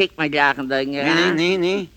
Kijk maar, dingen Nee, nee, nee, nee.